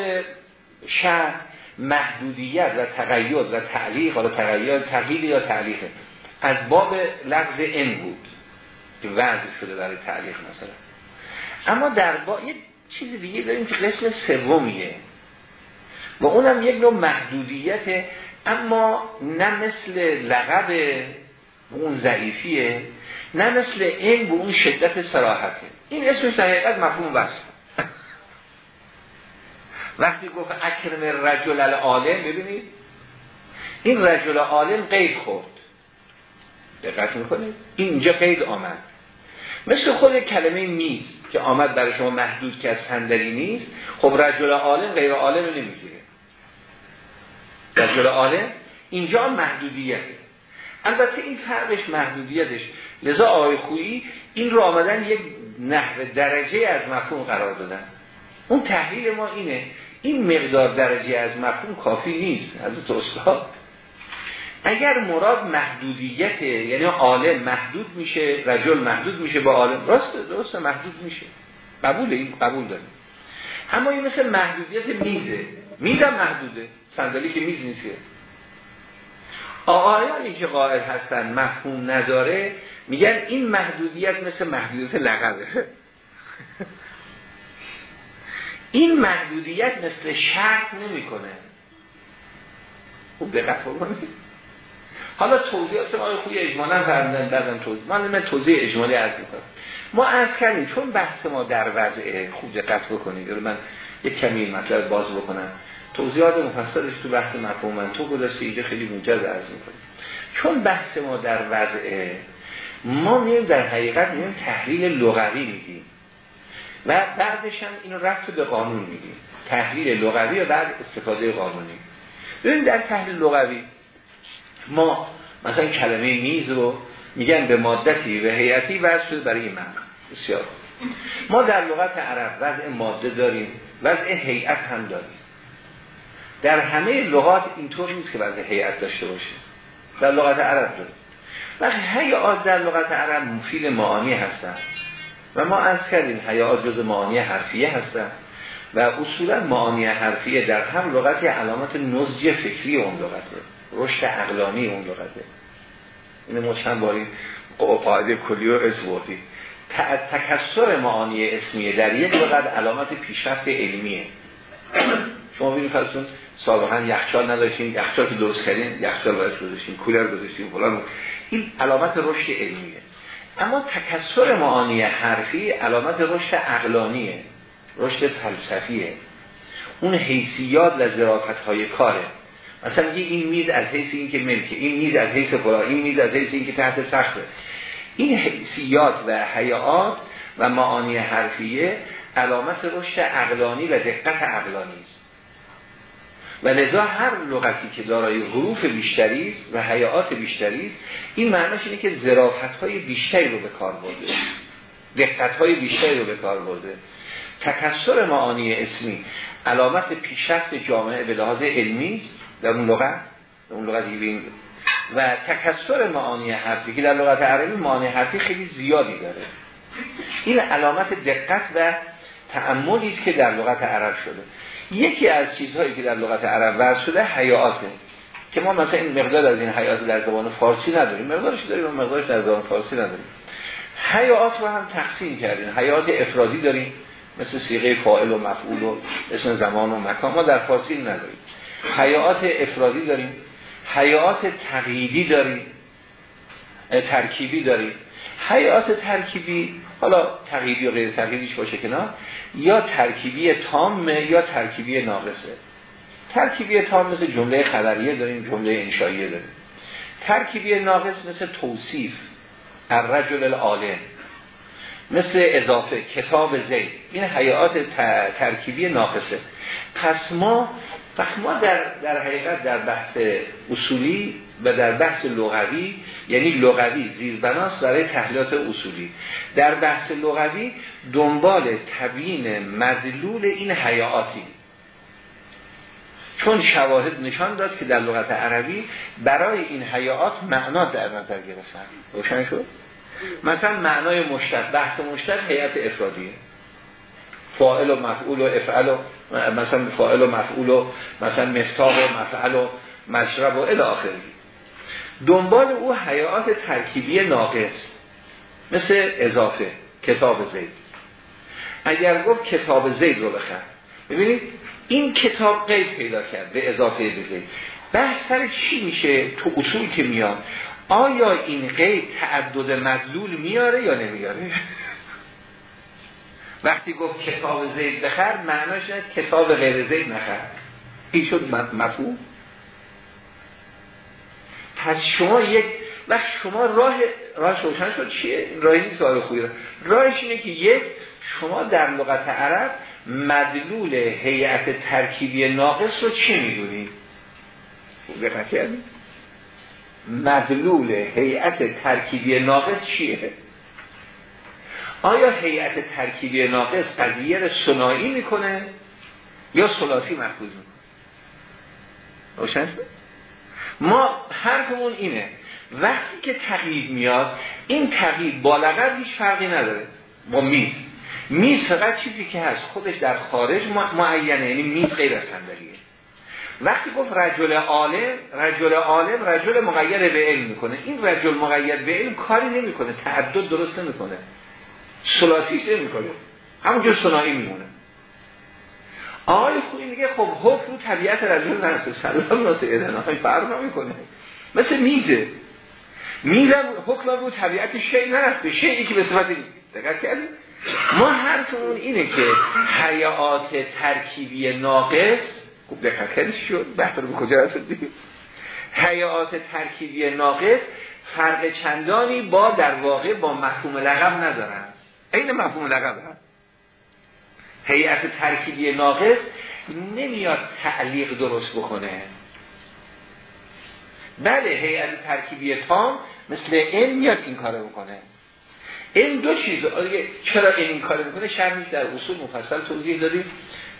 شهر محدودیت و تقیید و تعلیق حالا تقیید تقیید یا تعلیقه از باب لفظ ان بود. که وضع شده برای تعلیق مثلا. اما در با یه چیز دیگه داریم که قسم سومیه. و اونم یک نوع محدودیت اما نه مثل لقب اون ضعیفیه نه مثل این به اون شدت سراحته این اسمش در حقیقت مفهوم وصف. وقتی گفت اکرم رجل العالم ببینید این رجل عالم قید خورد. دقت می‌کنید؟ اینجا قید آمد. مثل خود کلمه میز که آمد برای شما محدود که از صندلی نیست خب رجل عالم غیر عالم نمی‌گیره. رجل عالم اینجا محدودیته. البته این فرقش محدودیتش. لذا آقای خویی این رو آمدن یک نحو درجه از مفهوم قرار دادن. اون تحلیل ما اینه. این مقدار درجه از مفهوم کافی نیست. از استاد. اگر مراد محدودیت یعنی عالم محدود میشه رجل محدود میشه با عالم راست درست محدود میشه. قبول این قبول داریم. اما این مثل محدودیت میزه. میزم محدوده. صندلی که میز نیست آقایانی که قائل هستن مفهوم نداره میگن این محدودیت مثل محدودیت لقبه. این محدودیت مثل شرط نمی‌کنه. خوب دقت کنید حالا توضیحات آقای خوی اجمالا فرمودن بعدم توضیح. من من توضیح اجمالی عرض می‌کنم. ما عرض کردیم چون بحث ما در وضع خوب دقت بکنید. من یک کمی مطلب باز بکنم. توضیحات مفصلش تو بحث مفهوم من تو گذاشته اینجا خیلی موجز عرض می‌کنیم چون بحث ما در وضع ما میایم در حقیقت میایم تحلیل لغوی میدیم و بعدش هم اینو رفت به قانون میدیم تحلیل لغوی و بعد استفاده قانونی. ببینید در تحلیل لغوی ما مثلا کلمه میز رو میگن به مادتی و هیئتی شده برای این معنی بسیار. ما در لغت عرب وضع ماده داریم وضع هیئت هم داریم. در همه لغات اینطور نیست که وضع هیئت داشته باشه. در لغت عرب داریم. وقتی هیئات در لغت عرب مفید معانی هستن. و ما از کردیم هیئات جز معانی حرفیه هستن. و اصولا معانی حرفیه در هر لغتی علامت نزج فکری اون لغته. رشد عقلانی اون لغته. این ما چند باری قاعده کلی و اسوردی تکسر معانی اسمیه در یک لغت علامت پیشرفت علمیه. شما ببینید فرضون سابقا یخچال نداشتیم یخچال که درست کردیم یخچال باید گذاشتیم کولر گذاشتیم فلان. این علامت رشد علمیه. اما تکسر معانی حرفی علامت رشد عقلانیه. رشد فلسفیه. اون حیثیات و ظرافت های کاره. مثلا این میز از حیث این که ملکه این میز از حیث فلا این میز از حیث این که تحت سخته. این حیثیات و حیات و معانی حرفیه علامت رشد عقلانی و دقت عقلانی است. و لذا هر لغتی که دارای حروف بیشتری است و حیات بیشتری است این معنیش اینه که ظرافت های بیشتری رو به کار برده. دقت های بیشتری رو به کار برده. تکسر معانی اسمی علامت پیشرفت جامعه به لحاظ علمی در اون لغت در اون لغت و تکسر معانی حرفی که در لغت عربی معانی حرفی خیلی زیادی داره. این علامت دقت و تعملی است که در لغت عرب شده. یکی از چیزهایی که در لغت عرب ورد شده حیاته. که ما مثلا این مقدار از این حیات در زبان فارسی نداریم. مقدارش داریم و مقدارش در زبان فارسی نداریم. حیات رو هم تقسیم کردیم. حیات افرادی داریم. مثل سیغه فاعل و مفعول و اسم زمان و مکان. ما در فارسی نداریم. حیات افرادی داریم حیات تقییدی داریم ترکیبی داریم. حیات ترکیبی حالا تقییدی و غیر تقییدیش باشه کنار؟ یا ترکیبی تامه یا ترکیبی ناقصه. ترکیبی تام مثل جمله خبریه داریم جمله انشاییه داریم. ترکیبی ناقص مثل توصیف الرجل العالم. مثل اضافه کتاب زید. این حیات ترکیبی ناقصه. پس ما ما در, در حقیقت در بحث اصولی و در بحث لغوی یعنی لغوی زیربناس برای تحلیلات اصولی. در بحث لغوی دنبال تبیین مدلول این حیاتی. چون شواهد نشان داد که در لغت عربی برای این حیات معنا در نظر گرفتن. روشن شد؟ مثلا معنای مشتق بحث مشتق حیات افرادیه. فاعل و مفعول و افعل و مثلا فاعل و مفعول و مثلا مفتاح و مفعل و مشرب و الی دنبال او حیات ترکیبی ناقص مثل اضافه کتاب زید. اگر گفت کتاب زید رو بخر. ببینید این کتاب قید پیدا کرد به اضافه به زید. بحث سر چی میشه؟ تو اصول که میاد. آیا این قید تعدد مدلول میاره یا نمیاره؟ وقتی گفت کتاب زید بخر معناش کتاب غیر زید نخر. این شد مفهوم. پس شما یک وقت شما راه راه روشن شد چیه؟ راه این سوال خوبی راهش اینه که یک شما در لغت عرب مدلول هیئت ترکیبی ناقص رو چی می‌دونید؟ دقت مدلول هیئت ترکیبی ناقص چیه؟ آیا هیئت ترکیبی ناقص قضیه رو سنایی می‌کنه یا سلاسی محفوظ می‌کنه؟ روشن ما حرفمون اینه وقتی که تقیید میاد این تقیید با لغت هیچ فرقی نداره با میز. میز فقط چیزی که هست خودش در خارج معینه یعنی میز غیر از صندلیه. وقتی گفت رجل عالم رجل عالم رجل مقید به علم می‌کنه. این رجل مقید به علم کاری نمی‌کنه تعدد درست نمی‌کنه. سلاسیش نمی‌کنه. همونجور سنایی میمونه. آقای خوبی میگه خب حکم رو طبیعت رجل نرسه. سلام ناسه ادن های فرق نمی‌کنه. مثل میزه. میزم حکم رو طبیعت شیع نرسه. شیعی که به صفت دقت کردیم ما حرفمون اینه که حیات ترکیبی ناقص خوب دقت کردیم شد؟ بحث رو به کجا رسید حیات ترکیبی ناقص فرق چندانی با در واقع با مفهوم لقب ندارن. این مفهوم لقب هست هیئت ترکیبی ناقص نمیاد تعلیق درست بکنه. بله هیئت ترکیبی تام مثل این میاد این کارو بکنه. این دو چیز چرا این کار می‌کنه؟ شرمیش در اصول مفصل توضیح دادیم.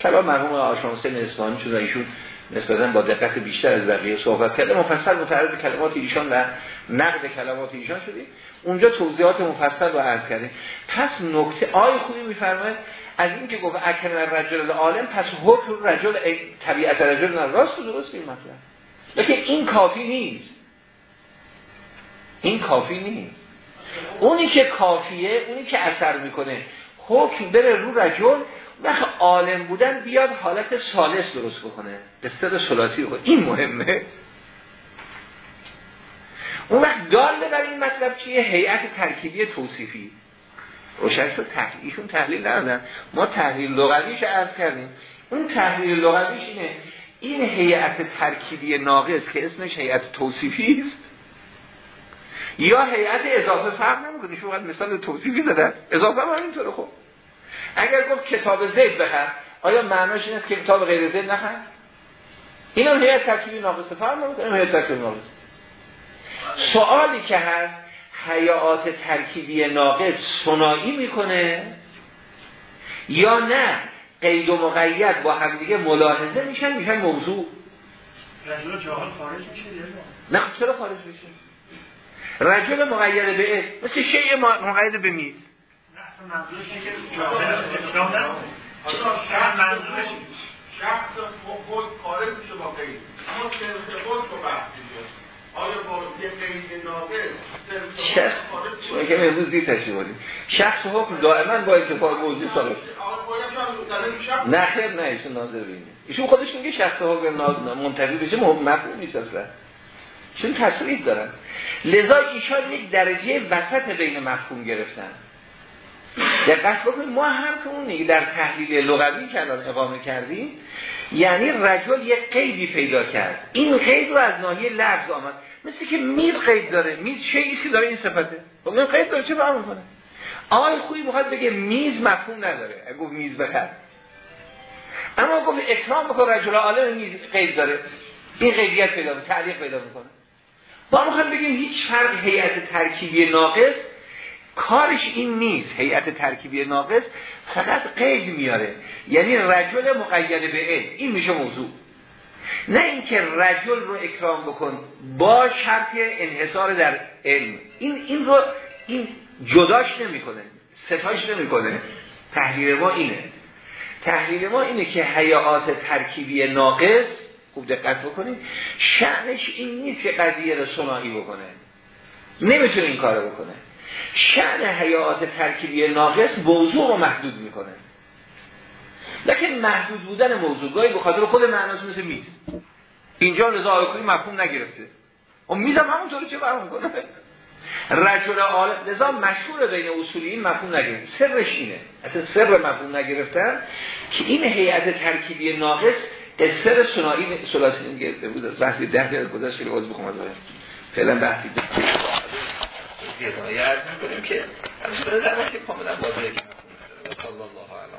کلام مرحوم آشان حسین اصفهانی چون ایشون نسبتا با دقت بیشتر از بقیه صحبت کرده مفصل متعرض کلمات ایشان و نقد کلمات ایشان شدیم اونجا توضیحات مفصل رو عرض کردیم. پس نکته‌ی خوبی میفرماید از این که گفت اکرم رجل عالم پس حکم رجل طبیعت رجل راست و درست این مطلب. لیکن این کافی نیست. این کافی نیست. اونی که کافیه اونی که اثر می‌کنه حکم بره رو رجل وقت عالم بودن بیاد حالت ثالث درست بکنه. قصد سلاسی بکنه این مهمه. اون وقت داله بر این مطلب چیه؟ هیئت ترکیبی توصیفی. روشن شد ایشون تحلیل ندادن. ما تحلیل لغویش عرض کردیم. اون تحلیل لغویش اینه این هیئت ترکیبی ناقص که اسمش هیئت توصیفی است یا هیئت اضافه فرق نمی‌کنه؟ شما مثال توصیفی زدن. اضافه هم اینطوره خب. اگر گفت کتاب زید بخر آیا معناش این است که کتاب غیر زید نخر؟ این هم هیئت ترکیبی ناقص فرق نمی‌کنه هیئت ترکیبی ناقص سوالی که هست حیات ترکیبی ناقص سنایی می‌کنه یا نه؟ قید و مقید با همدیگه ملاحظه میشن میشن موضوع. رجل خارج میشه نه؟ چرا خارج میشه؟ رجل مقید به مثل شیء مقید به میز. شخص خود خارج میشه با قید. شخص. که امروز دیر تشریح بودیم. شخص حکم دائما با اتفاق موضوع ثابت. نه خیر نه ایشون ناظر بینه ایشون خودش میگه شخص حکم منتفی بشه مفهوم نیست اصلا. چون تصریح دارن. لذا ایشان یک درجه وسط بین مفهوم گرفتن. دقت بکنید ما که اون در تحلیل لغوی که الان اقامه کردیم یعنی رجل یک قیدی پیدا کرد. این قید رو از ناحیه لفظ آمد. مثل که میز قید داره. میز چه که داره این صفته؟ خب این قید داره چه فهم می‌کنه؟ آقای خویی می‌خواد بگه میز مفهوم نداره. اگه میز بخر. اما گفت اکرام بکن رجل عالم میز قید داره. این قیدیت پیدا می‌کنه تعلیق پیدا می‌کنه. با می‌خوایم بگیم هیچ فرق هیئت ترکیبی ناقص کارش این نیست. هیئت ترکیبی ناقص فقط قید میاره. یعنی رجل مقید به علم این میشه موضوع. نه اینکه رجل رو اکرام بکن. با شرط انحصار در علم. این این رو این جداش نمی‌کنه. ستاش نمی‌کنه. تحلیل ما اینه. تحلیل ما اینه که حیات ترکیبی ناقص خوب دقت بکنید. شعنش این نیست که قضیه رو صناعی بکنه. نمی‌تونه این کارو بکنه. شعن حیات ترکیبی ناقص موضوع رو محدود می‌کنه. لکن محدود بودن موضوع گاهی بخاطر خود معناس مثل میز. اینجا رضا آیکوی مفهوم نگرفته. و میزم همونطور چه برمون کنه رجل عالم لذا مشهور بین اصولیین مفهوم نگرفت. سرش اینه. اصلا سر مفهوم نگرفتن که این هیئت ترکیبی ناقص سر سنایی سلاسی گرفته بود بحثی ده دقیقه گذشت خیلی عوض بخوام از فعلا بحثی زیادایی عرض می‌کنیم که از در وقتی کاملا واضحه که الله